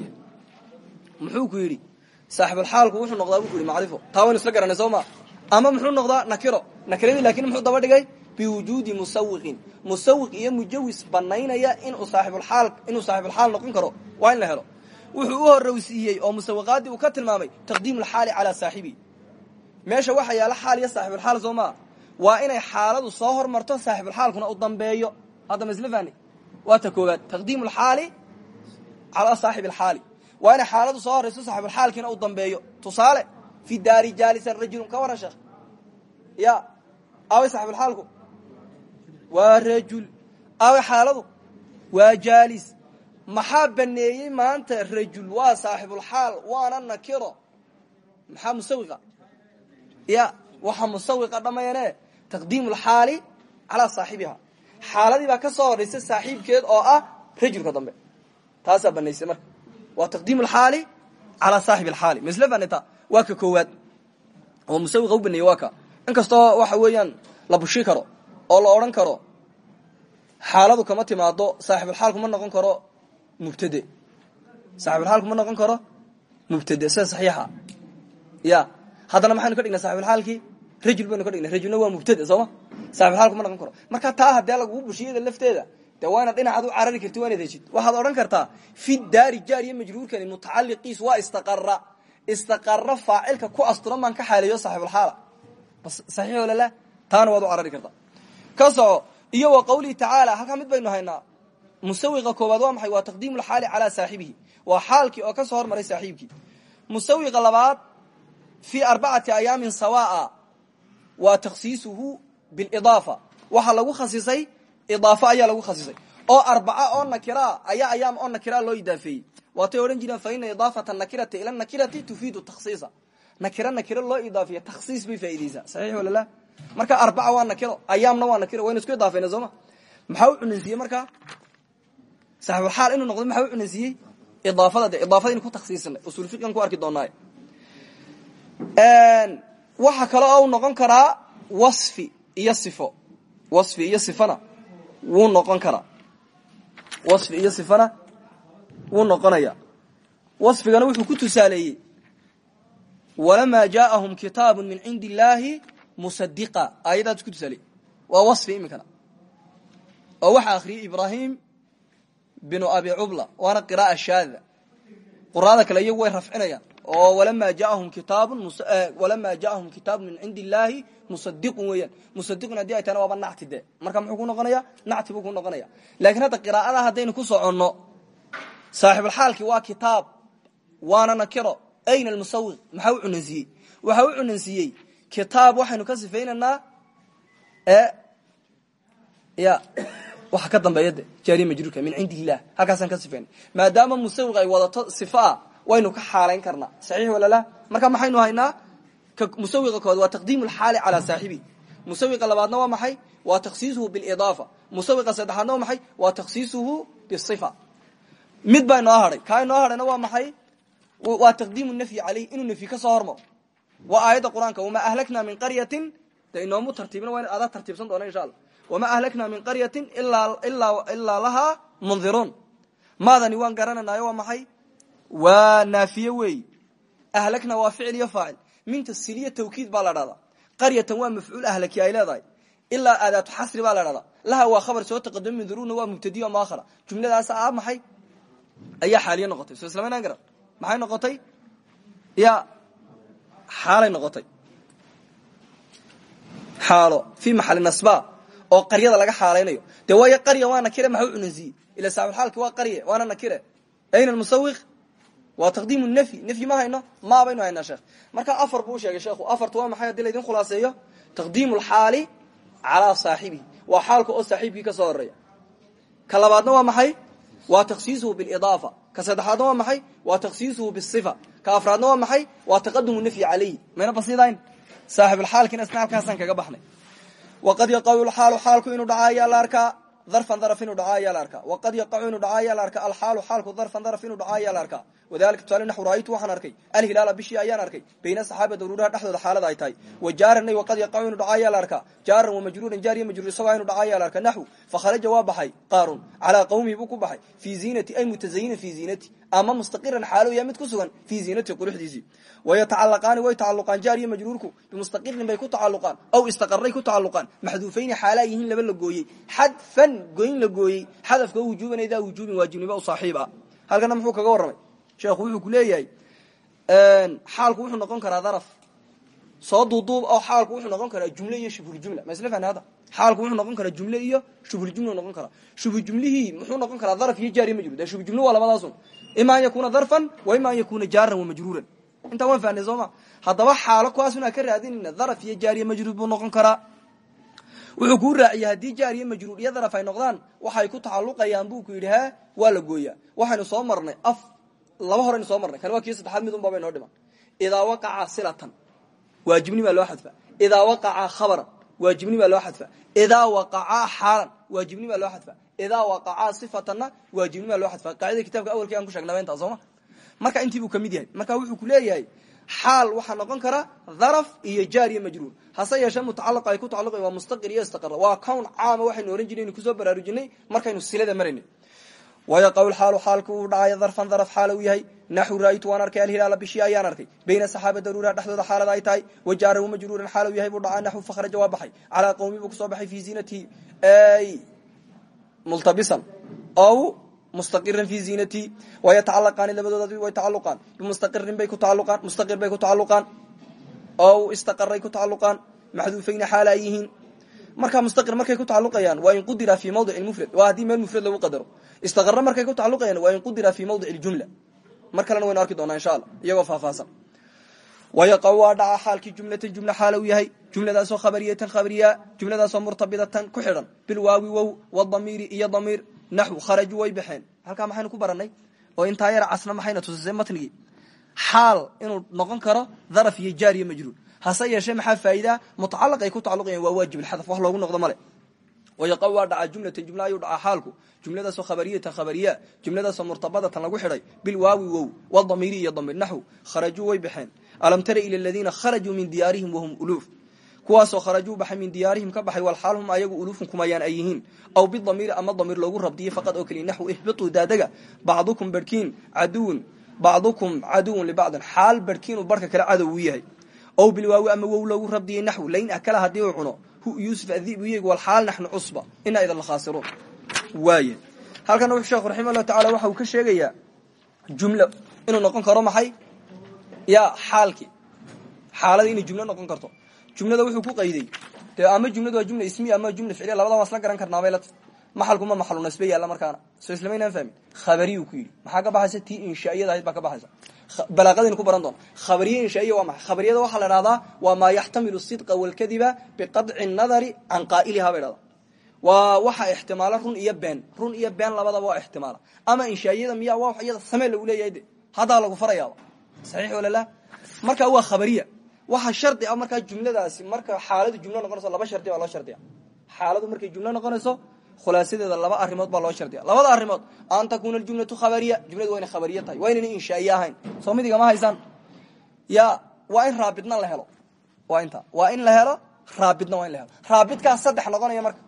muxuu ku yidhi saaxibulxaalku wuxuu noqdaa buu ku macrifo. Taa isla garanay ma? Ama muxuu noqdaa nakiro. Nakiradii laakiin muxuu daba dhigay biwujuudi musawiqin musawiq iyo mujawis banaynaya inuu saaxibulxaal noqon karo. Waa in la helo. Wuxuu u horrowsiiyey oo musawiqaadii uu ka tilmaamay taqdiimu lxaali calaa saaxibihi meesha waxa yaalla xaal iyo saaxibulxaal soo maa? Waa inay xaaladu soo hormarto saaxibulxaalkuna u dambeeyo. Hadda ma isla fahni waa ta koowaad taqdiimu lxaali calaa saaxib waa inay xaaladu soo horayso saaxibulxaalkiina u dambeeyo. Tusaale fi daari jaalisan rajulun ka waran sheekh ya aaway saxibulxaalku waa rajul. Aaway xaaladu waa jaalis. Maxaa baneeyey maanta rajul? Waa saaxibulxaal waana nakiro. Maxaa musawiqa? Ya waxa musawiqa dhamayane taqdiimu lxaali calaa saaxibiha. Xaaladii baa ka soo horaysa saaxiibkeed oo ah rajulka dambe. Taasaa banaysay marka. Waa taqdiim lxaali calaa saaxib alxaali masle baneta waa ka koowaad. Oo musawiqa u baneeyey waa ka. In kastoo waxa weeyaan la bushi karo oo la odhan karo xaaladu kama timaado saaxibulxaalku ma noqon karo mubtade. Saaxibulxaalku ma noqon karo mubtade sida saxiixa. Ya haddana maxaynu ka dhignay saxibulxaalkii rajul baynu ka dhignay rajulna waa mubtade sooma saaxibulxaalku ma noqon karo. Marka taa haddee lagugu bushiyada lafteeda dee waa inaad u carari karti waa inaad waxaad odhan kartaa fi daari jaar iyo majruurkani mutacaliqiis waa istaqara istaqara faacilka ku asturan baan ka xaaleeyo saaxibulxaala saxiix walala taana waad u carari kartaa ka soco iyo wa qawlihi tacaala halkaa mid baynu haynaa musawiqa koowaad waa maxay? Waa taqdiimu lxaali calaa saaxibihi. Waa xaalkii oo ka soo hormaray saaxiibkii. Musawiqa labaad fii arbacati ayaamin sawaa waa takhsiisuhu bilidaafa. Waxaa lagu khasisay idaafo ayaa lagu khasisay. Oo arbaca oo nakira ayaa ayaam oo nakira loo idaafeeyey. Waatay odhan jireen fa ina idaafata nakirati ila nakirati tufiidu takhsiisa. Nakiro nakiro loo idaafiya takhsiis bay faaideysaa saxiix walala marka arbaca waa nakiro ayaamna waa nakiro waynu isku idaafayna sooma maxaa u cunansiiyey markaa saaxibulxaal inuu noqdo maxaa u cunansiiyey idaafada de idaafadaynu ku takhsiisinay usul fiqan ku arki doonaaye waxa kale oo noqon karaa wasfi iyo sifo. Wasfi iyo sifana wuu noqon karaa. Wasfi iyo sifana wuu noqonaya. Wasfigana wuxuu ku tusaaleeyey walamaa jaaahum kitaabu min cindi musadiqa aayadaas ku tusaaleeyey waa wasfi iminkana oo waxaa akhriyey ibraahim binu abi cubla waana qira'a shaada quraada kale iyagu way rafcinayaan. Oo walamaa jaahum kitaabu walamaa jaahum kitaabu min cindi illaahi musadiqun weeyaan. Musadiqun haddii ay tahana waaba nacti de. Marka muxuu ku noqonaya nacti buu ku noqonaya laakiin hadda qiraa'ada haddaynu ku soconno saaxibulxaalki waa kitaab waana nakiro. Ayna almusawiq maxaa u cunansiiyey waxa u cunansiiyey kitaab waxaynu ka sifaynaynaa ya waxa ka dambeeya de majruurka min cindi illah halkaasaan ka sifaynay maadaama musawiq ay wadato sifa ah waynu ka xaalayn karnaa. Saxiix walala marka maxaynu haynaa? Musawiqa kood waa taqdiimu lxaali calaa saaxibi. Musawiqa labaadna waa maxay? Waa takhsiisuhu bilidaafa. Musawiqa saddexaadna waa maxay? Waa takhsiisuhu bisifa mid baa inoo hadhay kaa inoo waa maxay? Waa taqdiimu nafyi caleyh inuu nafyi ka soo hormaro waa aayadda qur'aanka wamaa ahlakna min qaryatin de inoomu tartiibina waa in tartiibsan doona insha allah. Wamaa ahlakna min qaryatin ilaa lahaa mundiruun. Maadani waan garananayo waa maxay? Waa naafiye ahlakna waa ficil iyo faacil. Minta siliya tawkiid baa la dhahdaa. Qaryatan waa mafcuul ahlaki ay leedahay. Ilaa aadaatu xasri la dhahdaa. Laha waa khabar soo taqadama minduruna waa mubtadiy o maakhara jumladaas ah maxay? Ayaa xaaliye noqotay. Soo islamaynan garan. Noqotay? Ya xaalay noqotay. Xaalo fii maxali nasba oo qaryada laga xaalaynayo. Dee waayo qarya waa nakire maxa u cunansiiyey ila saaxibulxaalki waa qarye waana nakire. Ayna almusawiq waa taqdiimu nafyi. Nafyi ma hayno? Ma baynu haynaa sheekh. Marka afar buu sheegay sheekhu. Afartu waa maxay? Hadii laydin khulaaseeyo taqdiimu lxaali calaa saaxibihi. Waa xaalka oo saaxiibkii ka soo horreeya ka labaadna waa maxay? Waa takhsiisuhu bilidaafa ka saddexaadna waa maxay? Waa takhsiisuhu bisifa ka afraadna waa maxay waa taqadumu nafyi calayhi mayna basiidayn saaxibulxaalkiina isna halkaasaan kaga baxnay waqad yaqacu lxaalu xaalku inuu dhaca ayaa la arkaa darfan darf inuu dhaca ayaa la arkaa waqad yaqacu inuu dhaca ayaa la arkaa alxaalu xaalku darfan darf inuu dhaca ayaa la arkaa wadalika tusaale naxu ra'aytu waxaan arkay. Alhilaala bishii ayaan arkay. Bayna saxaaba dawruuraha dhexdooda xaalada ay tahay. Wa jaaranay waqad yaqacu inuu dhaca ayaa la arkaa jaaran wa majruuran jaariya majruur isagoo inuu dhaca ayaa la arkaa naxu fakharaja waa baxay qaarun. Calaa qawmihi buu ku baxay. Fii ziinati ay mutazayinan fii ziinati. Ama mustaqiran xaalo yaa mid ku sugan fii ziinati quruxdiisii. Wayatacalaqaani way tacaluqaan jaariya majruurku bimustaqirin bay ku tacaluqaan aw istaqaray ku tacaluqaan maxduufayni xaalaa yihiin laba la gooyey. Xadfan goyn la gooyey xadafka wujuuban idaa wujuubin waajibnimo u saaxiib ah halkana muxuu kaga warramay. Sheekhu wuxuu ku leeyahay xaalku wuxuu noqon karaa daraf. Soo duuduub oo xaalku wuxuu noqon karaa jumle iyo shubhuljumla ma isla fahna hadda? Xaalku wuxuu noqon karaa jumle iyo shubhuljumla noqon karaa. Shubhujumlihii muxuu noqon karaa daraf iyo jaariya majruur dee shubhujumlu waa labadaasun ima an yakuna darfan wa ima an yakuna jaaran wa majruuran. Intaa waan fahnay soo ma? Haddaba xaalo kuwaasunaa ka raadinayna daraf iyo jaariya majruur buu noqon karaa wuxuu kuu raaciyey haddii jaariya majruur iyo daraf ay noqdaan waxay ku tacaluqayaan buu ku yidhi waa la gooyaa. Waxaynu soo marnay af laba horaynu soo marnay. Kan waa kii saddexaad mid unba bay noo dhiman. Idaa waqaca silatan. Waajibni baa loo xadfa. Idaa waqaca khabaran. Waajibni baa loo xadfa. Idaa waqacaa xaalan. Waajibni baa loo xadfa. Idaa waqacaa sifatanna. Waajibni baa loo xadfa. Qaacidada kitabka awalkii aan ku sheegnaba intaa sooma marka intii buu ka mid yahay. Marka wuxuu ku leeyahay xaal waxaa noqon kara dharaf iyo jaar iyo majruur. Hase yeeshee ay ku tacaluqayan waa mustaqir iyo istaqara waa cown caama waxaynu ohan jirnay inu ku soo baraarujinay markaynu silada maraynay wayaqaw xaalu xaalku uu dhacay darfan daraf xaala uu yahay. Naxu ra'aytu waan arkay alhilaala bishii ayaan arkay. Bayna saxaaba daruuraha dhexdooda xaalada ay tahay. Wajaarahu majruuran xaala yahay buu dhacaa naxu fakhraja waa baxay. Calaa qawmi buu ku soo baxay fii ziinatihi multabisan. Ow mustaqiran fi ziinatihi wayatacalaqaani labadood way tacaluqaan bimustaqirin bay ku taaluqaan mustaqir bay ku tacaluqaan ow istaqaray ku tacaluqaan maxduufayna xaala ay mustaqir markay ku tacaluqayaan waa in qudira fi mawdic mufrad waa haddii meel mufrad lagu qadaro istaqara markay ku tacaluqayaan waa in qudira fi mawdic jumla mar kalena waynu arki doonaa insha allah iyagoo faahfaahsan wayaqaw waa dhaca xaalkii jumlatan jumla xaala u yahay jumladaasoo khabariyatan khabariya jumladaasoo murtabidatan ku xidhan bilwaawi wow wadamiiri iyo damiir naxw kharaju way baxeen. Halkaa maxaynu ku baranay oo intaa yar casna maxayna tusisay? Matnigii xaal inuu noqon karo daraf iyo jaar iyo majruur. Hase yeeshee maxaa faa'idaa mutacalaq ay ku tacaluqayaan waa waajib alxadaf wax loogu noqdo male wayaqaw waa dhacaa jumlatan jumla ayuu dhacaa xaalku. Jumladaasoo khabariyatan khabariya jumladaasoo murtabadatan lagu xidhay bilwaawi wow wadamiiri iyo damiir naxw kharajuu way baxeen. Alam tara ila kharajuu kuwaasoo kharajuu baxay min diyaarihim ka baxay walxaal hum ayagu uluufun kumayaan ay yihiin. Aw bidamiiri ama damiir loogu rabdiyey faqad oo keliya naxw ihbituu daadega bacdukum barhkiin caduwun bacdukum caduwun libacdin xaal barhkiinuu barhka kale cadow uu yahay. Ow bilwaawi ama wow loogu rabdiyey naxw layn akala haddii uu cuno yuusuf adibu yeg walxaal naxnu cusba inaa idan la khaasiruun. Waaya halkana wuxuu sheekhu raximah llahu tacala waxa uu ka sheegayaa jumlo inuu noqon karo maxay? Ya xaalkii xaalada inay jumlo noqon karto jumlada wuxuu ku qayday. Dee ama jumladu waa jumla ismiya ama jumla ficliya labada waan isla garan karnaabay lat maxalku ma maxalu nasbe yaalla markaana. Soo islamaynaan fahmin. Khabariyu ku yidhi. Maxaa ka baxaysa? Tii inshaa'iyada ahayd baa ka baxaysa. Balaaqadaynu ku baran doona. Khabariye inshaa'iya waa maxay? Khabariyada waxaa la idhahdaa waa maa yaxtamilu sidqa walkadiba biqadci nadari can qaa'iliha bay dhahdaa waa waxa ixtimaala run iyo been. Run iyo been labadaba waa ixtimaala. Ama inshaa'iyada miya waa iyada samee lagu leeyahay de. Haddaa lagu farayaaba saxiix wala la. Marka waa khabariya waxa shardi ah markaa jumladaasi marka xaaladu jumlo noqonayso laba shardi baa loo shardiya xaaladu markay jumlo noqonayso khulaasadeeda laba arrimood baa loo shardiya labada arrimood an takuna aljumlatu khabariya jumladu waa inay khabariya tahay waa inayna inshaa'iye ahayn. Soo mid ya waa in raabidna la helo. Waa inta waa in la helo raabidna waa in la helo. Raabidkaas saddex noqonaya marka.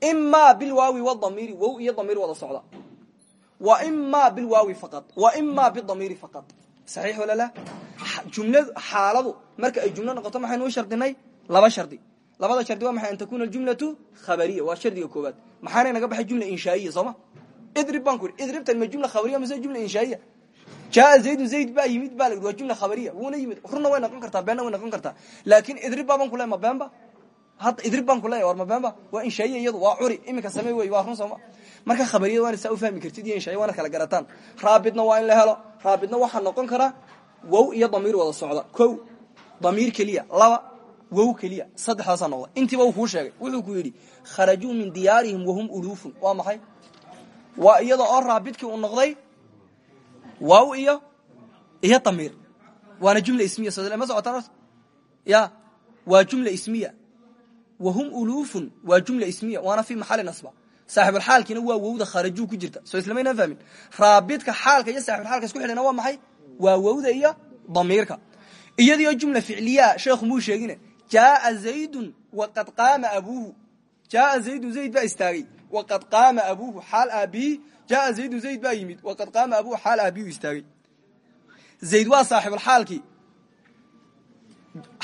Imaa bilwaawi wadamiiri wow iyo damiir wada socda. Wa imaa bilwaawi faqad wa imaa bidamiiri faqad saxiix wala la jumladu xaaladu marka ay jumlo noqoto maxaynu u shardinay laba shardi. Labada shardi waa maxay? An takuna aljumlatu khabariya waa shardiga koobaad maxaana naga baxay jumla inshaa'iya sooma idrib baan ku idhi ma jumla khabariya mise jumla inshaa'iya? Jaa zaydun zayd baa yimid baa la jumla khabariya wuuna yimid runa way noqon kartaa beenna way noqon kartaa. Laakin idrib baaban ku ma beenba? Hadda idrib baan ku war ma beenba? Waa inshaa'iya iyadu waa curi iminka samey wey waa run sooma marka khabariyada waana saa u fahmi kartid iyo inshaaiya kala garataan. Raabidna waa in la helo raabidna waxaa noqon kara wow iyo damiir wada socda. Ko damiir keliya laba wow keliya saddexdaasaa noqda. Intiiba uu kuu sheegay wuxuu ku yidhi kharajuu min diyaarihim wahum uluufun. Waa maxay? Waa iyada oo raabidkii uu noqday waaw iyo iyo damiir. Waana jumla ismiya so ma socotaan ya waa jumla ismiya. Wahum uluufun waa jumla ismiya. Waana fi maxali nasba saaxibulxaalkiina waa wowda kharajuu ku jirta. Soo islamaynaan fahmin. Raabidka xaalka iyo saaxibulxaalka isku xidhayna waa maxay? Waa wowda iyo damiirka. Iyadioo jumla ficliya sheekhu muu sheegine jaaa zaydun waqad qaama abuuhu. Jaaa zaydun zayd baa istaagay. Waqad qaama abuuhu xaal aabihi jaaa zaydun zayd baa yimid. Waqad qaama abuuhu xaal aabihu istaagay. Zayd waa saaxibulxaalkii.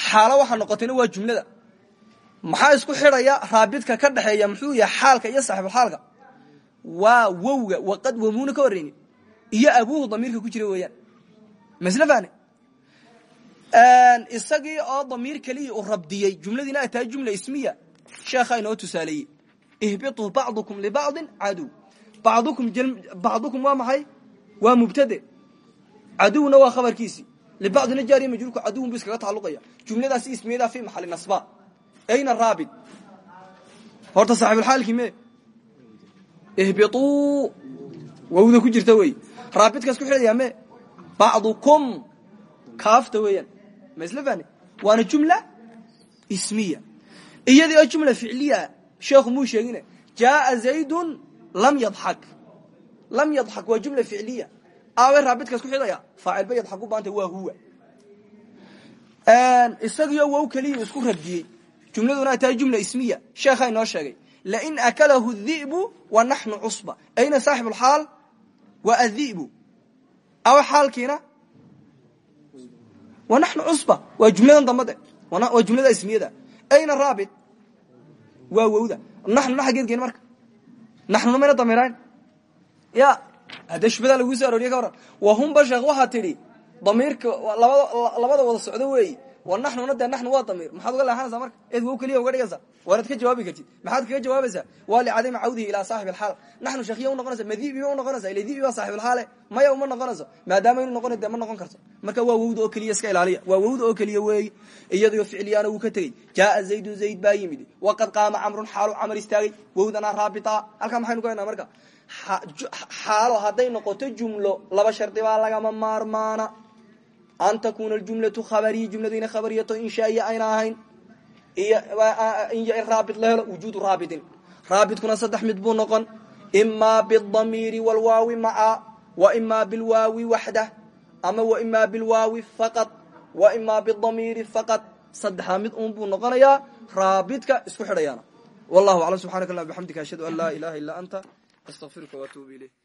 Xaalo waxaa noqotayna waa jumlada maxaa isku xidhaya raabidka ka dhexeeya muxuu yahay xaalka iyo saaxibulxaalka waa wowga waqad wamuuna ka iyo abuuhu damiirka ku jira weeyaan. Masle fahne isagii oo damiir keliya uu rabdiyey jumladiina ay tahay jumla ismiya sheekhaa inoo tusaaleeyey. Ihbituu bacdukum libacdin cadow bacdukum bacdukum waa maxay? Waa mubtade. Cadowna waa khabarkiisii libacdina jaariya majruurku caduwun bu iskaga tacalluqaya jumladaasi ismiyadaa fi maxali nasba ayna raabit? Horta saaxibulxaalkii me ihbituu wawda ku jirta wey. Raabitkaas ku xidhayaa me bacdukum. Kaafta weeyaan. Ma isla fahni waana jumla ismiya. Iyadii oo jumla ficliya sheekhu muu sheegine jaaa zaydun lam yadxak lam yadxak waa jumla ficliya. Aawe raabitkaas ku xidhaya faacilba yadxak u baanta waa huwa. Isagiyo wow keliya isku rabdiyey jumladuna ay tahay jumla ismiya. Sheekhaa inoo sheegay lain akalahu dhi'bu wa naxnu cusba ayna saaxib lxaal wa adhi'bu. Aw xaalkiina? Wa naxnu cusba waa jumladan dambade. Waa jumlada ismiyada. Ayna raabit? Waa wowda. Naxnuna xaggeed geen marka. Naxnuna mayna damiirayn ya haddee shubada laguu soo arooriye ka waran wahumba sheekh waxaa tidhi damiirka labada wada socdo weeyi wa naxnuna dee naxnu waa damiir maxaad uga leexanaysaa marka eed wow keliya uga dhigaysaa. Waanaad ka jawaabi kartid. Maxaad kaga jawaabaysaa waa licadami cawdihi ilaa saaxib alxaal. Naxnu sheekhiya u noqonaysa madibi ma unoqonaysa ila dibi waa saaxib alxaale. Maya uma noqonayso maadaama inu noqona dee ma noqon karto. Marka waa wowda oo keliya iska ilaaliya. Waa wowda oo keliya weeyi. Iyadoo ficliyaana wuu ka tegey. Jaaa zaydun zayd baa yimid. Waqad qaama camrun xaalu camar istaagay. Wowdanaa raabita. Halkaa maxaynu ku haynaa marka? Xaalo hadday noqoto jumlo laba shardi lagama maarmaana an takuna jumlatu khabariy jumladu ina khabariyato inshaaiya ayna ahayn raabit la helo wujuudu raabitin raabitkuna saddex mid buu noqon imaa bidamiiri walwaawi maca wa imaa bilwaawi waxdah ama wa imaa bilwaawi faqad wa imaa bidamiiri faqad saddexdaa mid un buu noqonayaa raabidka isku xidhayaana wallahu aclam subxanak allah bxamdika ashhadu an laa ilaha illa anta astaqfiruka waatuubu ilayk